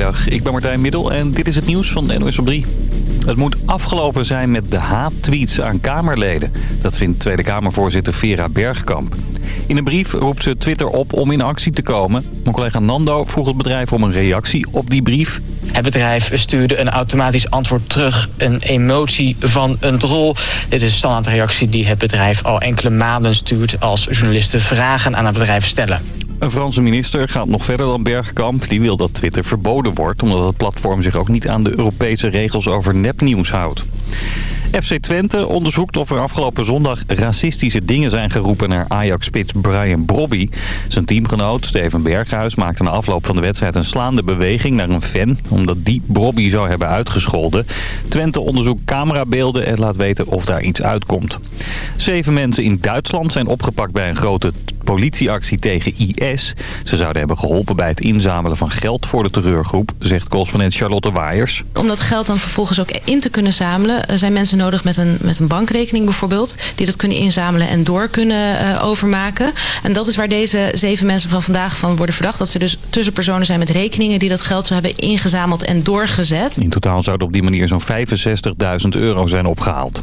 Goedemiddag, ik ben Martijn Middel en dit is het nieuws van NOS op 3. Het moet afgelopen zijn met de haattweets aan Kamerleden. Dat vindt Tweede Kamervoorzitter Vera Bergkamp. In een brief roept ze Twitter op om in actie te komen. Mijn collega Nando vroeg het bedrijf om een reactie op die brief. Het bedrijf stuurde een automatisch antwoord terug, een emotie van een troll. Dit is een standaardreactie die het bedrijf al enkele maanden stuurt... als journalisten vragen aan het bedrijf stellen. Een Franse minister gaat nog verder dan Bergkamp. Die wil dat Twitter verboden wordt... omdat het platform zich ook niet aan de Europese regels over nepnieuws houdt. FC Twente onderzoekt of er afgelopen zondag racistische dingen zijn geroepen naar Ajax-spits Brian Brobby. Zijn teamgenoot Steven Berghuis maakte na afloop van de wedstrijd een slaande beweging naar een fan, omdat die Brobby zou hebben uitgescholden. Twente onderzoekt camerabeelden en laat weten of daar iets uitkomt. Zeven mensen in Duitsland zijn opgepakt bij een grote politieactie tegen IS. Ze zouden hebben geholpen bij het inzamelen van geld voor de terreurgroep, zegt correspondent Charlotte Waaiers. Om dat geld dan vervolgens ook in te kunnen zamelen, eh, zijn mensen nodig met een, met een bankrekening bijvoorbeeld, die dat kunnen inzamelen en door kunnen uh, overmaken. En dat is waar deze zeven mensen van vandaag van worden verdacht. Dat ze dus tussenpersonen zijn met rekeningen die dat geld zo hebben ingezameld en doorgezet. In totaal zouden op die manier zo'n 65.000 euro zijn opgehaald.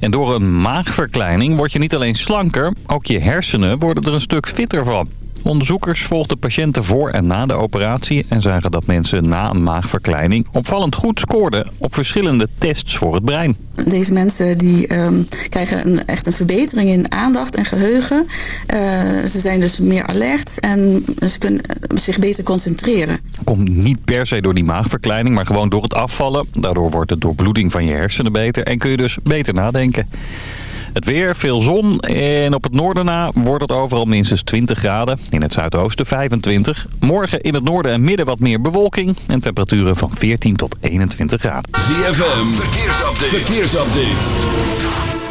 En door een maagverkleining word je niet alleen slanker, ook je hersenen worden er een stuk fitter van. Onderzoekers volgden patiënten voor en na de operatie... en zagen dat mensen na een maagverkleining opvallend goed scoorden... op verschillende tests voor het brein. Deze mensen die, um, krijgen een, echt een verbetering in aandacht en geheugen. Uh, ze zijn dus meer alert en ze kunnen zich beter concentreren. Komt niet per se door die maagverkleining, maar gewoon door het afvallen. Daardoor wordt de doorbloeding van je hersenen beter en kun je dus beter nadenken. Het weer, veel zon en op het noorden na wordt het overal minstens 20 graden. In het zuidoosten 25. Morgen in het noorden en midden wat meer bewolking en temperaturen van 14 tot 21 graden. ZFM, verkeersupdate.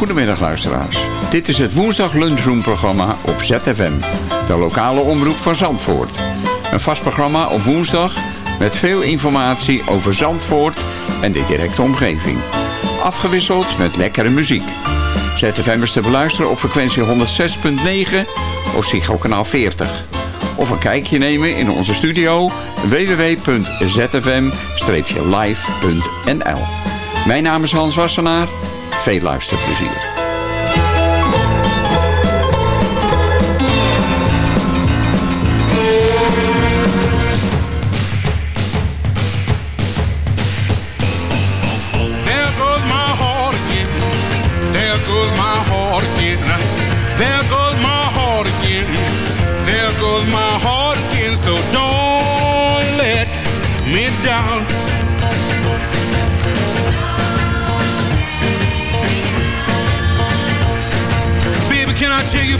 Goedemiddag luisteraars. Dit is het woensdag lunchroom programma op ZFM. De lokale omroep van Zandvoort. Een vast programma op woensdag met veel informatie over Zandvoort en de directe omgeving. Afgewisseld met lekkere muziek. ZFM is te beluisteren op frequentie 106.9 of Psycho kanaal 40. Of een kijkje nemen in onze studio www.zfm-live.nl Mijn naam is Hans Wassenaar veel luisterplezier.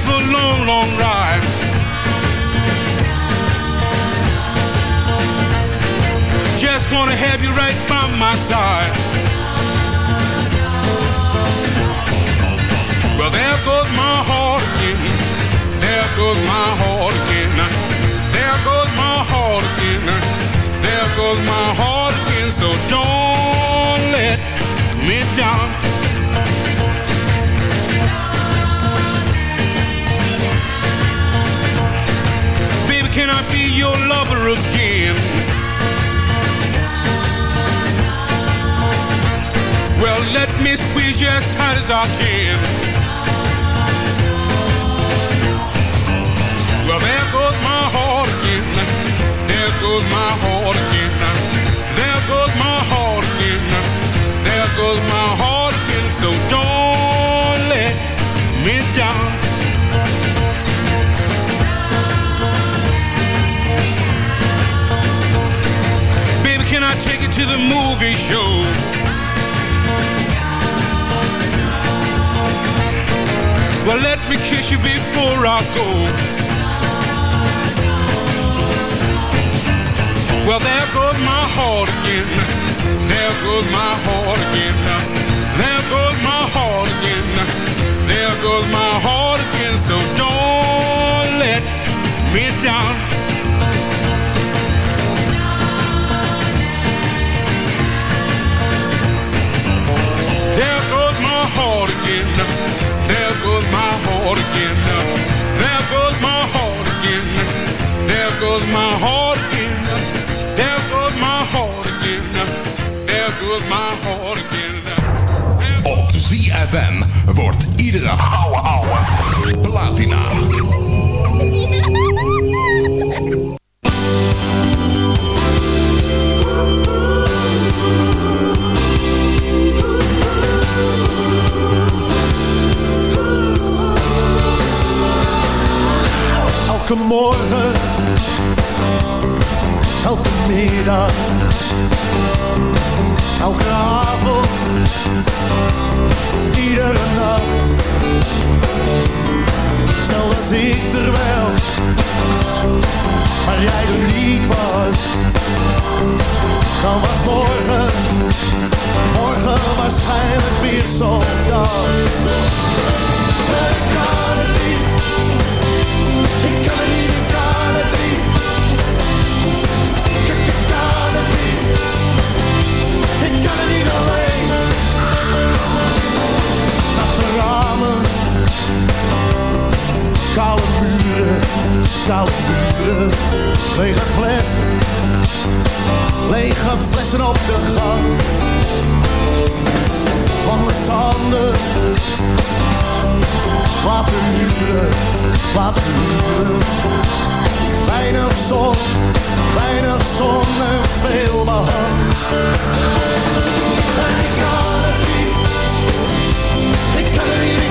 For a long, long ride? Just wanna have you right by my side. Well, there goes my heart again. There goes my heart again. There goes my heart again. There goes my heart again. So don't let me down. Your lover again? Well, let me squeeze you as tight as I can. Well, there goes my heart again. There goes my heart again. There goes my heart again. There goes my heart again. So don't let me down. take it to the movie show. Well, let me kiss you before I go. Well, there goes my heart again. There goes my heart again. There goes my heart again. There goes my heart again. So don't let me down. heart again. There Op ZFM wordt iedere ouwe ouwe platina. dag. Elke avond, iedere nacht. Stel dat ik er wel, maar jij er niet was. Dan was morgen, morgen waarschijnlijk weer zo'n dag. Ik kan niet Koude buren, koude buren, lege flessen, lege flessen op de gang. Lange tanden, wat een wat een. Weinig zon, weinig zon en veel behang. Ik kan niet, ik kan niet.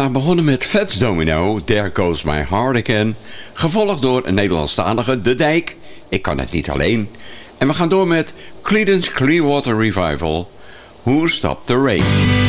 daar begonnen met Fats Domino, There Goes My Heart Again. Gevolgd door een Nederlandstalige De Dijk, Ik Kan Het Niet Alleen. En we gaan door met Creedence Clearwater Revival, Who Stopped The Rain.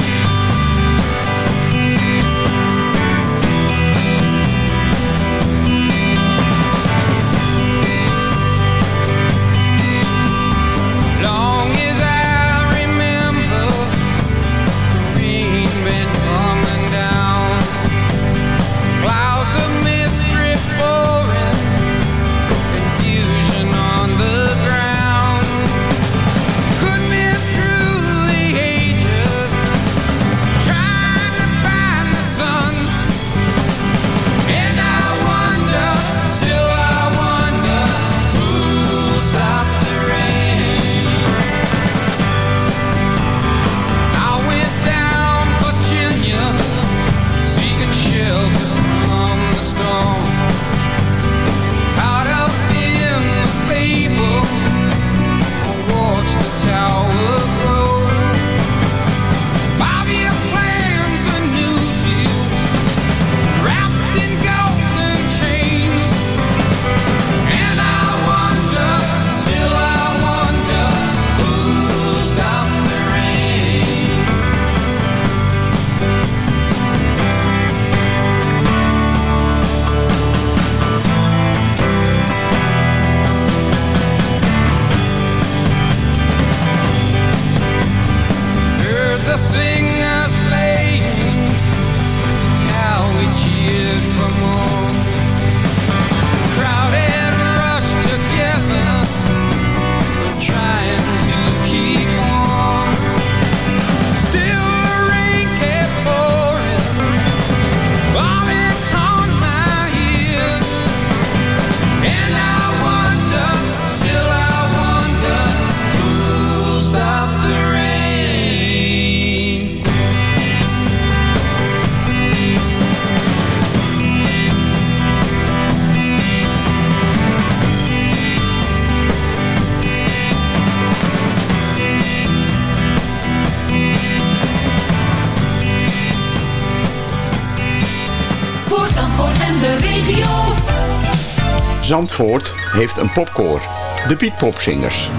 Zandvoort heeft een popkoor, de Beatpopzingers.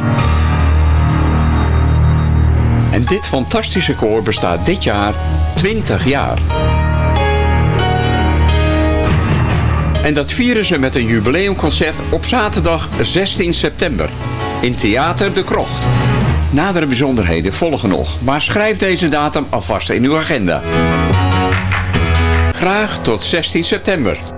En dit fantastische koor bestaat dit jaar 20 jaar. En dat vieren ze met een jubileumconcert op zaterdag 16 september in Theater de Krocht. Nadere bijzonderheden volgen nog, maar schrijf deze datum alvast in uw agenda. Graag tot 16 september.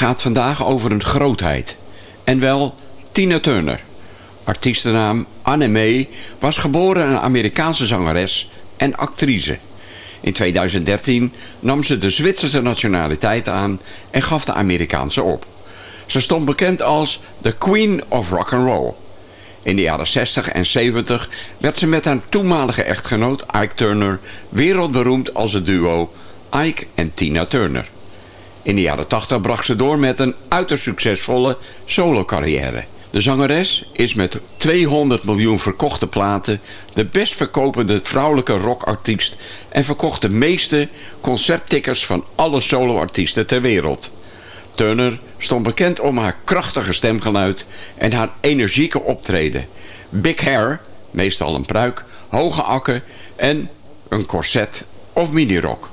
Gaat vandaag over een grootheid. En wel Tina Turner. Artiestennaam Anne Mae was geboren een Amerikaanse zangeres en actrice. In 2013 nam ze de Zwitserse nationaliteit aan en gaf de Amerikaanse op. Ze stond bekend als The Queen of Rock and Roll. In de jaren 60 en 70 werd ze met haar toenmalige echtgenoot Ike Turner wereldberoemd als het duo Ike en Tina Turner. In de jaren 80 bracht ze door met een uiterst succesvolle solocarrière. De zangeres is met 200 miljoen verkochte platen... de best verkopende vrouwelijke rockartiest... en verkocht de meeste concerttickers van alle soloartiesten ter wereld. Turner stond bekend om haar krachtige stemgeluid en haar energieke optreden. Big hair, meestal een pruik, hoge akken en een corset of minirok.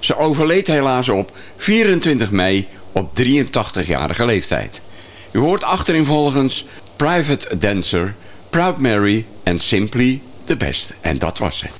Ze overleed helaas op 24 mei op 83-jarige leeftijd. U hoort achterin volgens Private Dancer, Proud Mary en Simply the Best. En dat was het.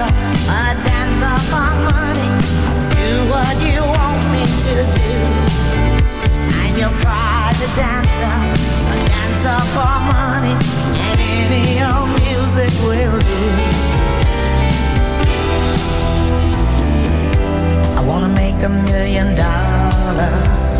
a dancer for money. Do what you want me to do. I'm your private dancer, a dancer for money. And any old music will do. I wanna make a million dollars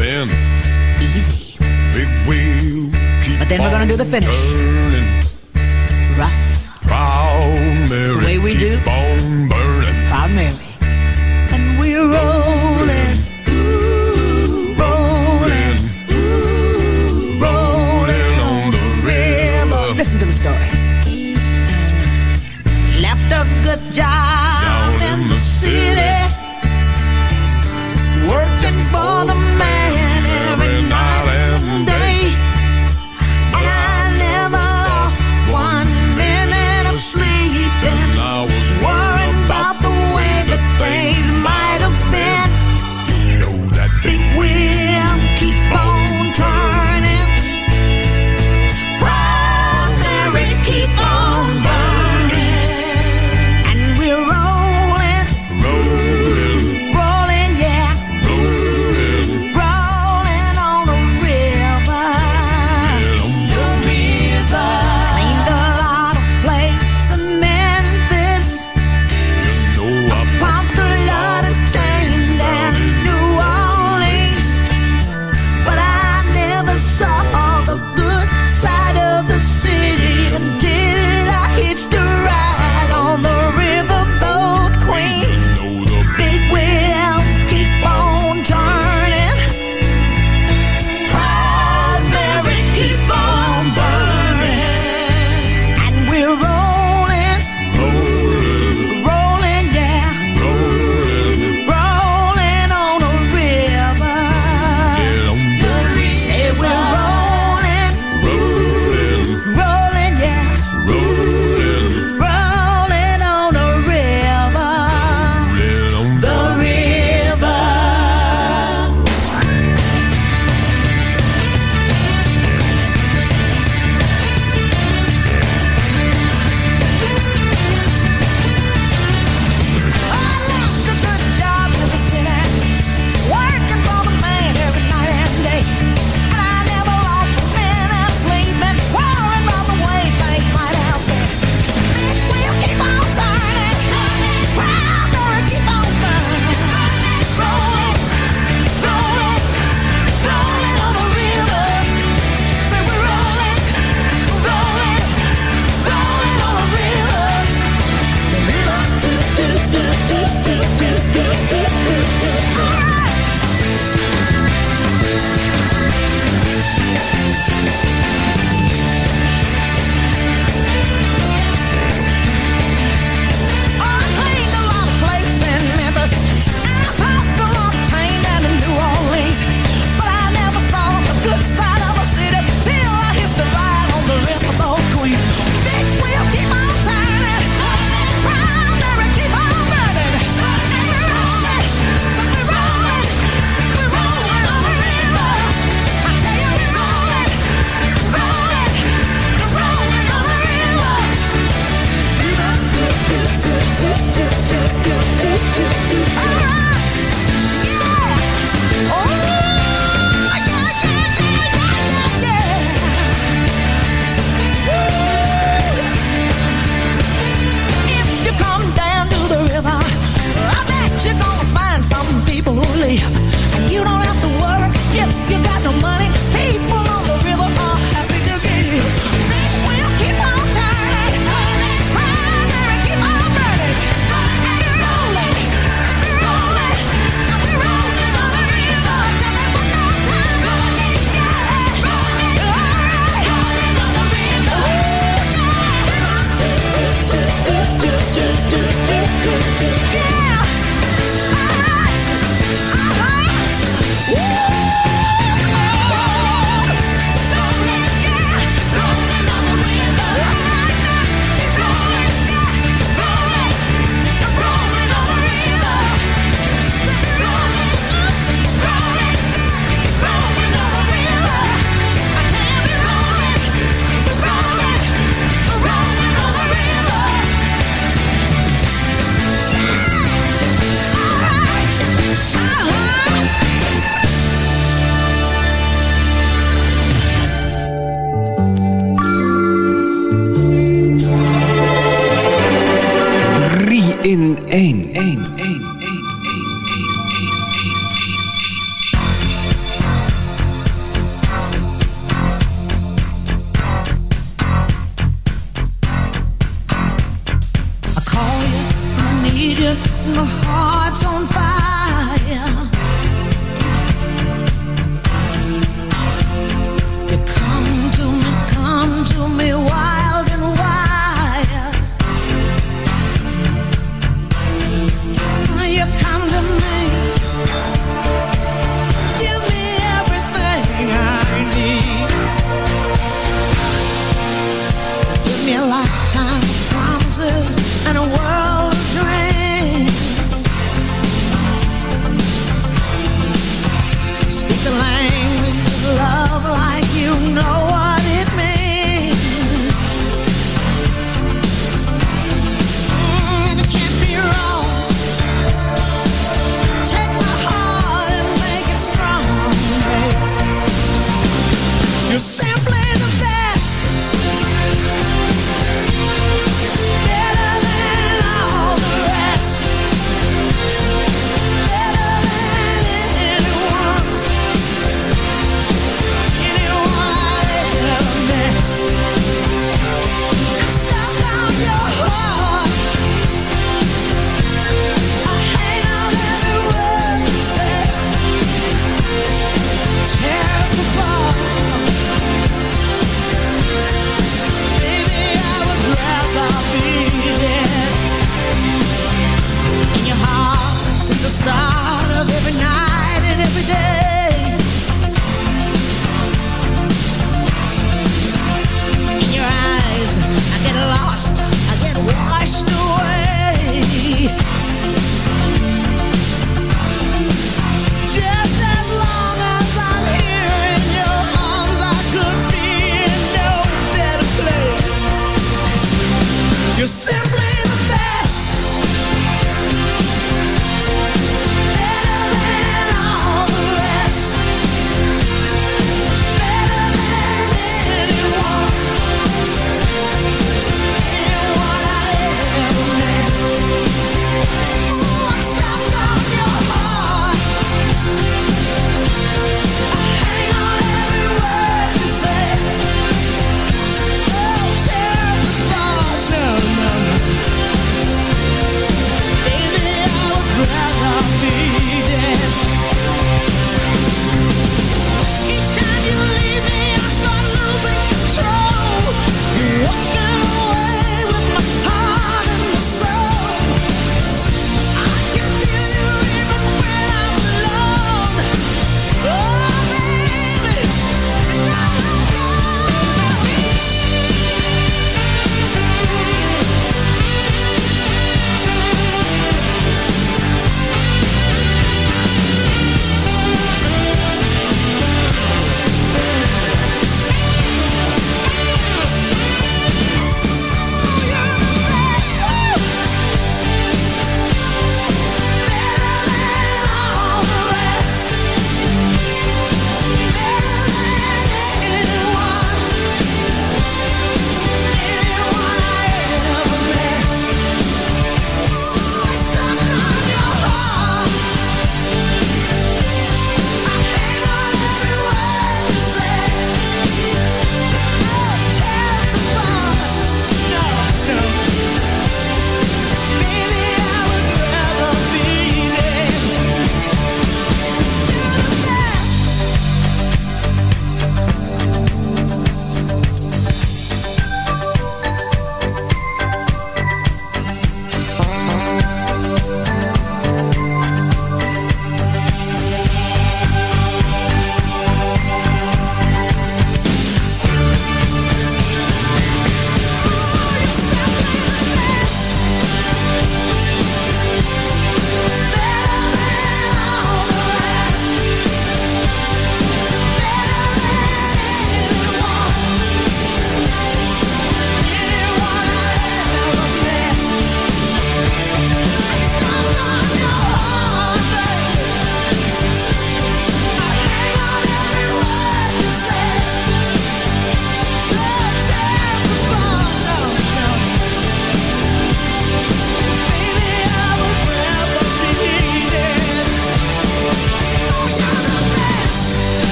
spin. Easy. Big wheel. but then we're gonna do the finish. Turning. Rough. Proud Mary. It's the way we do.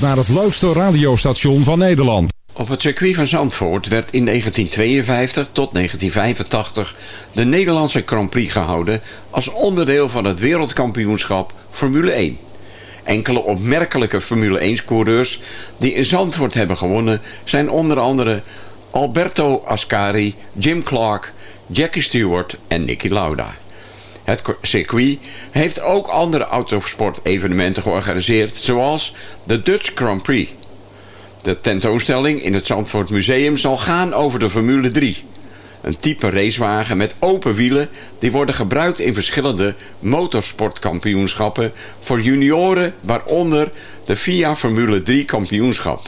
naar het luisterradiostation van Nederland. Op het circuit van Zandvoort werd in 1952 tot 1985 de Nederlandse Grand Prix gehouden als onderdeel van het wereldkampioenschap Formule 1. Enkele opmerkelijke Formule 1-coureurs die in Zandvoort hebben gewonnen zijn onder andere Alberto Ascari, Jim Clark, Jackie Stewart en Nicky Lauda. Het circuit heeft ook andere autosportevenementen georganiseerd, zoals de Dutch Grand Prix. De tentoonstelling in het Zandvoort Museum zal gaan over de Formule 3. Een type racewagen met open wielen die worden gebruikt in verschillende motorsportkampioenschappen voor junioren, waaronder de FIA Formule 3 kampioenschap.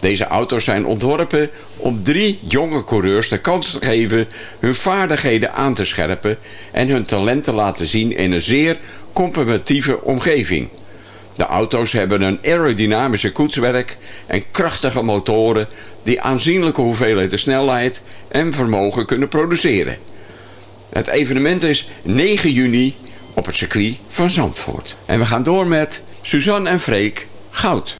Deze auto's zijn ontworpen om drie jonge coureurs de kans te geven hun vaardigheden aan te scherpen en hun talent te laten zien in een zeer competitieve omgeving. De auto's hebben een aerodynamische koetswerk en krachtige motoren die aanzienlijke hoeveelheden snelheid en vermogen kunnen produceren. Het evenement is 9 juni op het circuit van Zandvoort. En we gaan door met Suzanne en Freek Goud.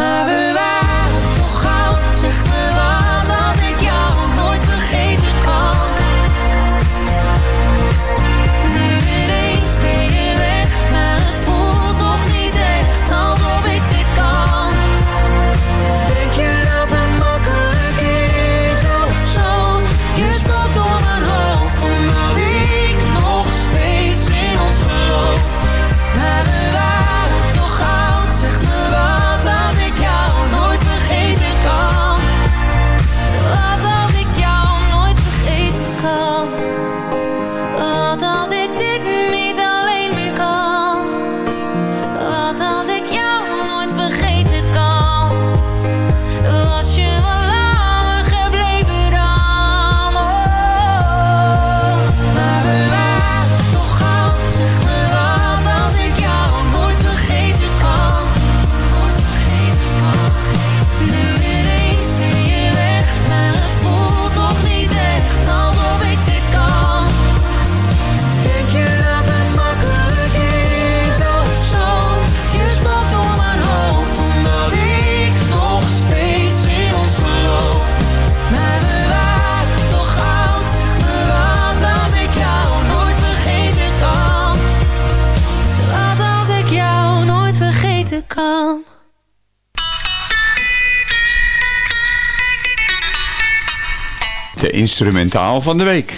Maar we De instrumentaal van de week.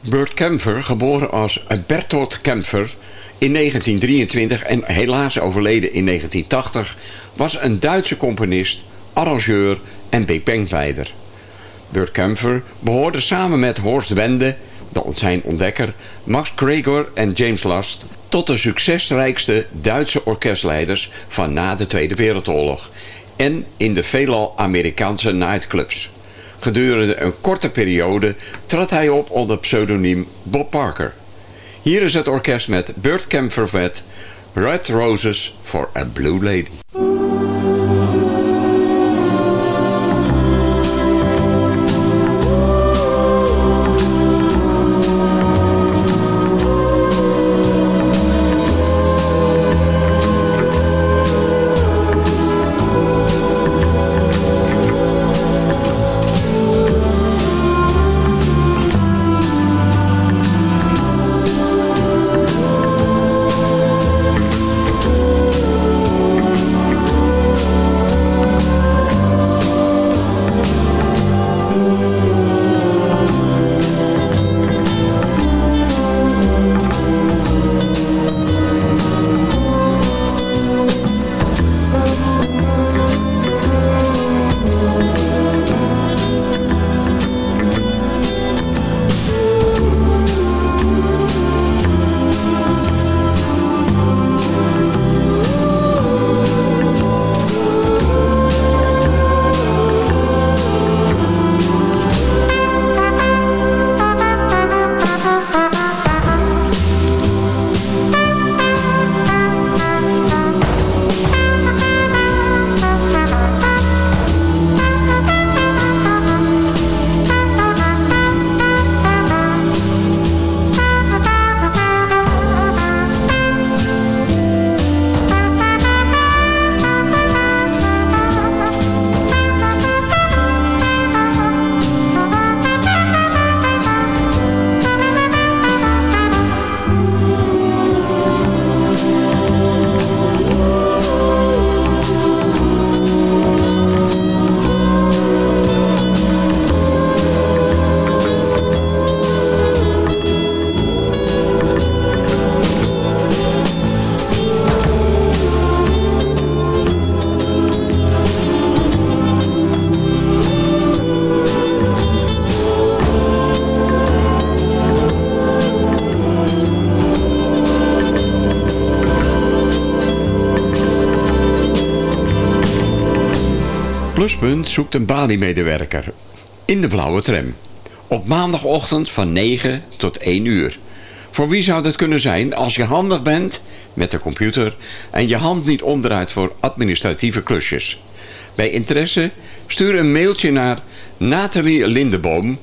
Bert Kempfer, geboren als Bertolt Kempfer in 1923 en helaas overleden in 1980, was een Duitse componist, arrangeur en bepengleider. Bert Kempfer behoorde samen met Horst Wende, de zijn ontdekker, Max Gregor en James Last tot de succesrijkste Duitse orkestleiders van na de Tweede Wereldoorlog en in de veelal Amerikaanse nightclubs. Gedurende een korte periode trad hij op onder pseudoniem Bob Parker. Hier is het orkest met Burt Camp Vervet, Red Roses for a Blue Lady. Zoekt een Bali-medewerker in de blauwe tram. Op maandagochtend van 9 tot 1 uur. Voor wie zou dat kunnen zijn als je handig bent met de computer... en je hand niet omdraait voor administratieve klusjes? Bij interesse stuur een mailtje naar Nathalie Lindeboom...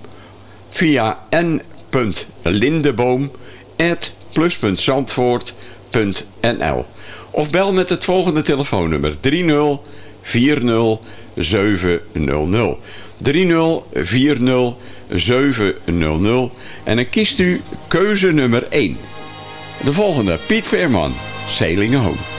via n.lindeboom.plus.zandvoort.nl of bel met het volgende telefoonnummer 30 40 700. 30 40 700. En dan kiest u keuze nummer 1. De volgende, Piet Veerman, Sailing Home.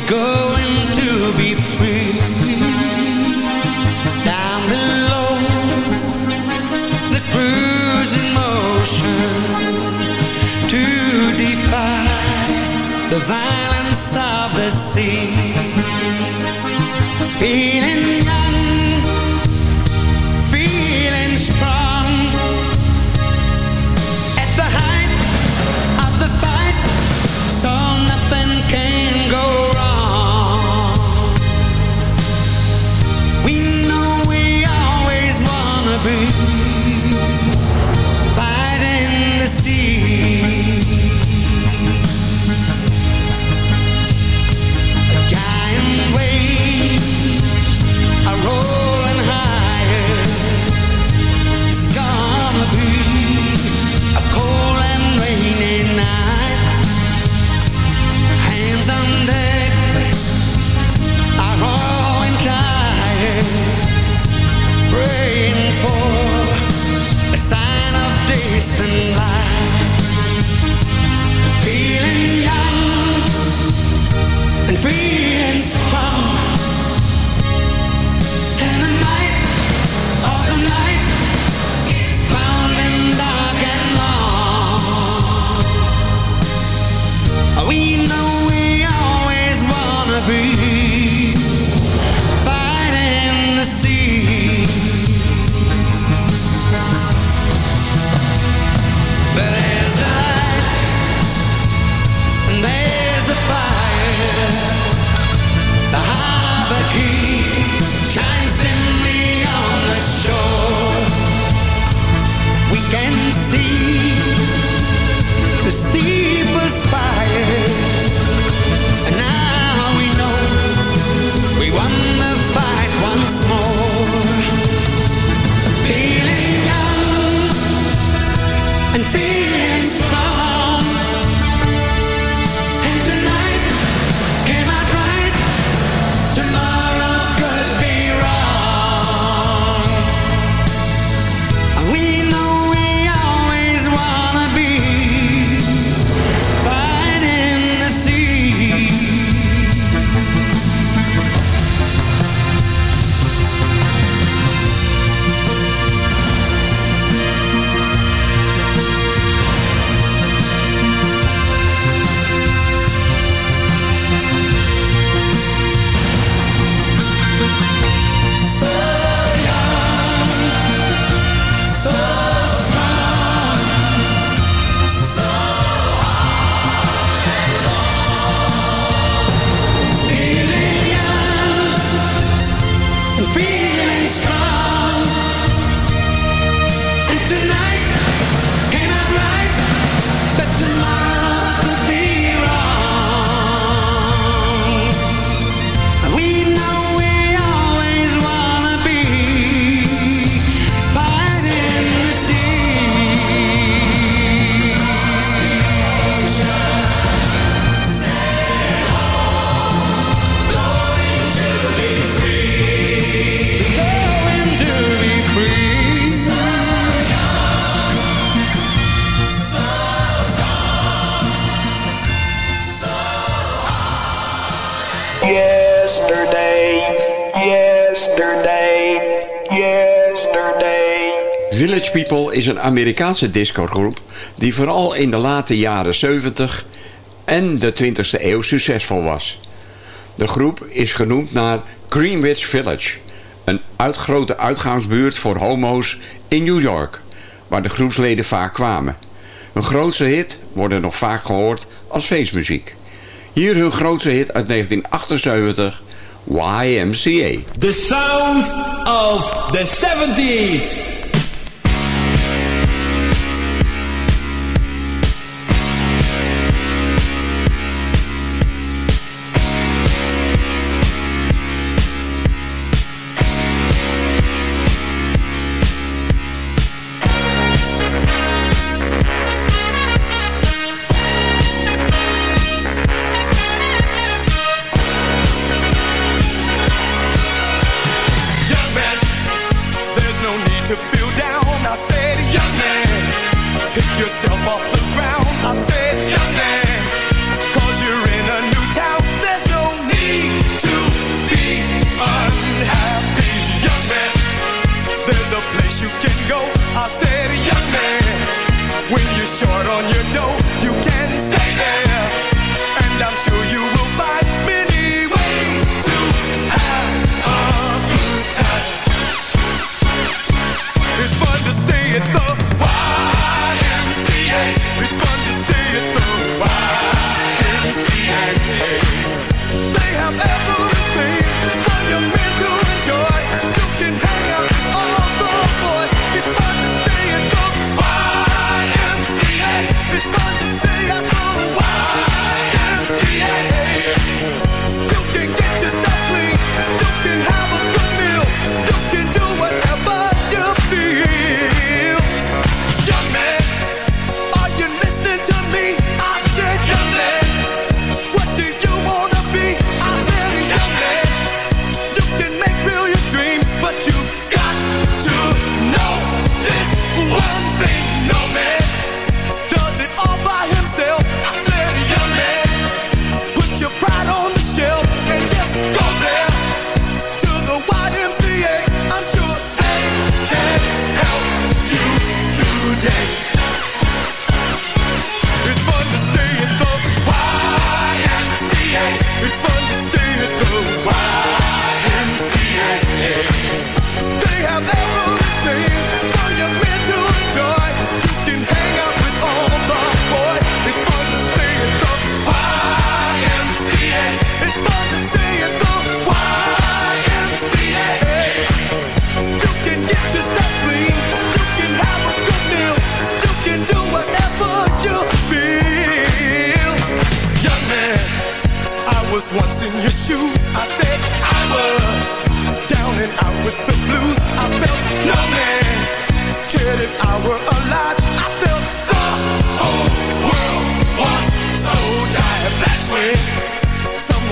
We're going to be free. Down below, the cruising motion to defy the violence of the sea. Feeling be days than life. Feeling young and free and strong. People is een Amerikaanse discogroep die vooral in de late jaren 70 en de 20e eeuw succesvol was. De groep is genoemd naar Greenwich Village, een uitgrote uitgaansbuurt voor homo's in New York, waar de groepsleden vaak kwamen. Hun grootste hit worden nog vaak gehoord als feestmuziek. Hier hun grootste hit uit 1978, YMCA. The sound of the 70s. place you can go. I said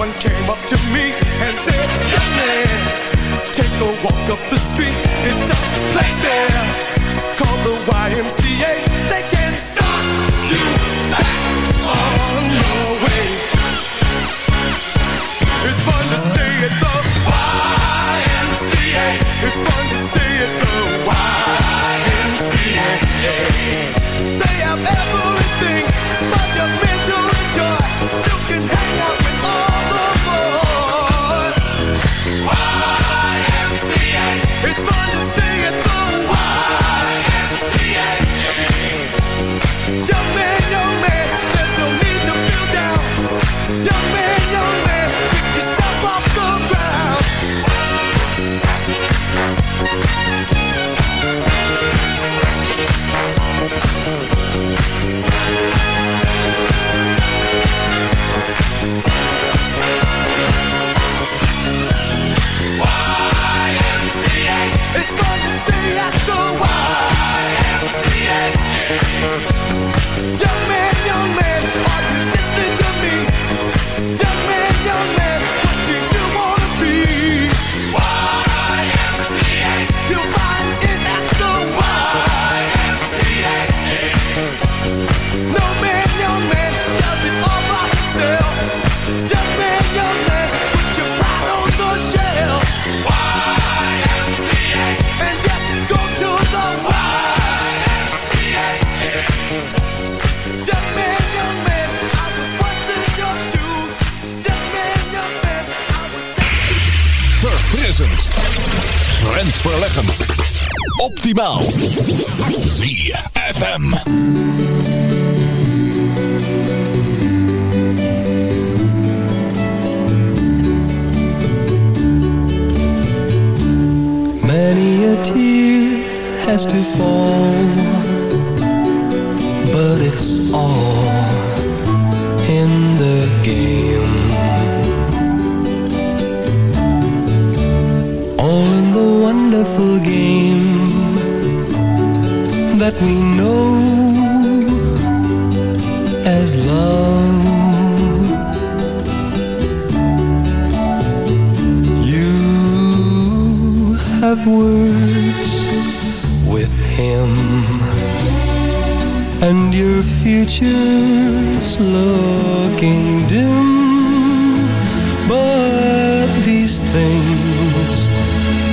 someone came up to me and said, Young man, take a walk up the street. It's a place there called the YMCA. They can stop you back." Optimaal. ZFM. Many a tear has to fall, but it's all in the game. All in the wonderful game that we know as love. You have words with him, and your future's looking dim. But these things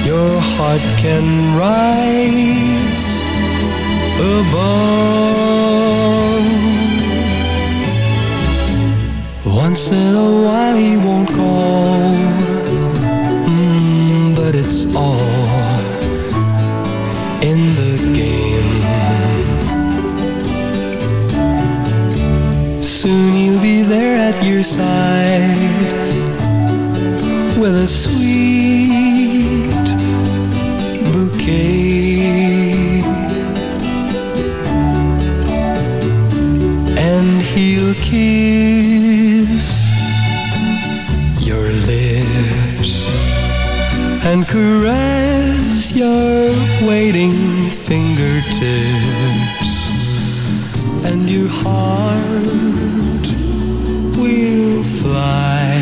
your heart can rise above. Once in a while he won't call, mm, but it's all in the game. Soon he'll be there at your side with a sweet kiss your lips and caress your waiting fingertips and your heart will fly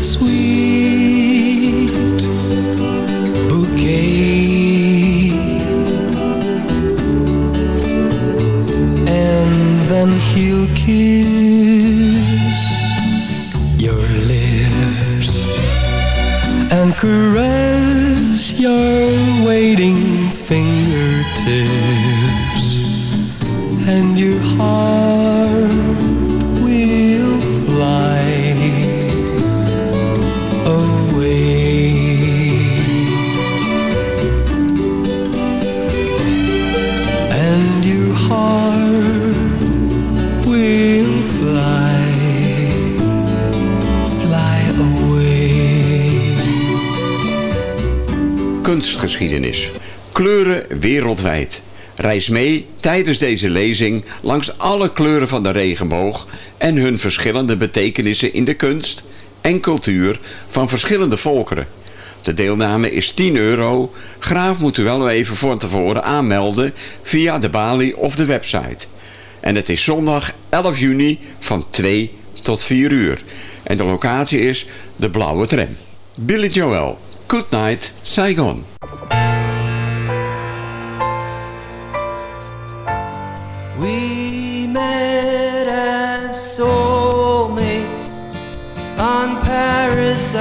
sweet Kleuren wereldwijd. Reis mee tijdens deze lezing langs alle kleuren van de regenboog en hun verschillende betekenissen in de kunst en cultuur van verschillende volkeren. De deelname is 10 euro. Graaf moet u wel even van tevoren aanmelden via de balie of de website. En het is zondag 11 juni van 2 tot 4 uur. En de locatie is de Blauwe Tram. Billy Joel, Good Night, Saigon. We met as soulmates on Paris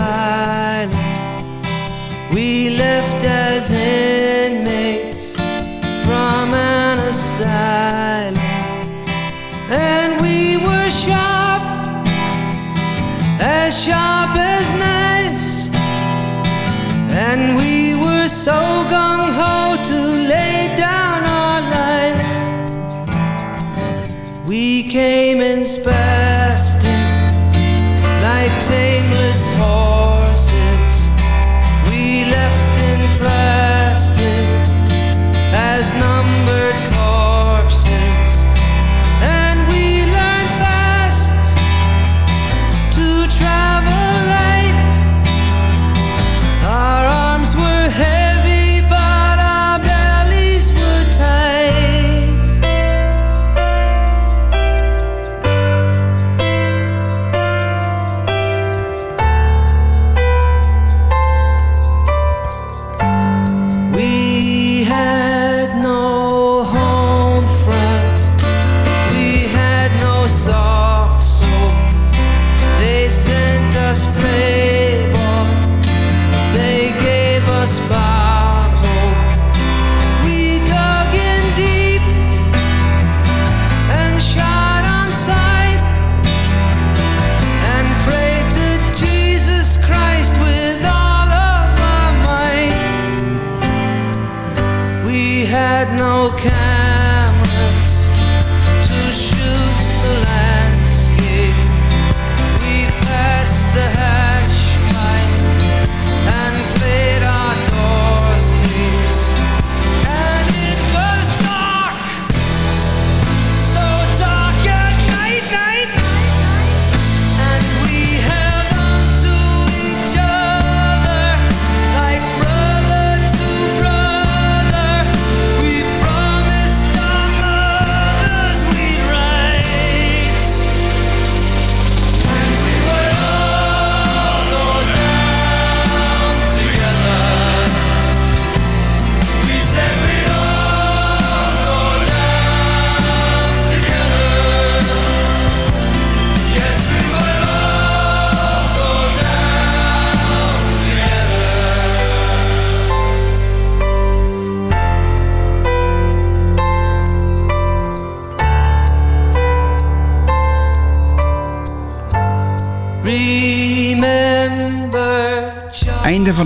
can.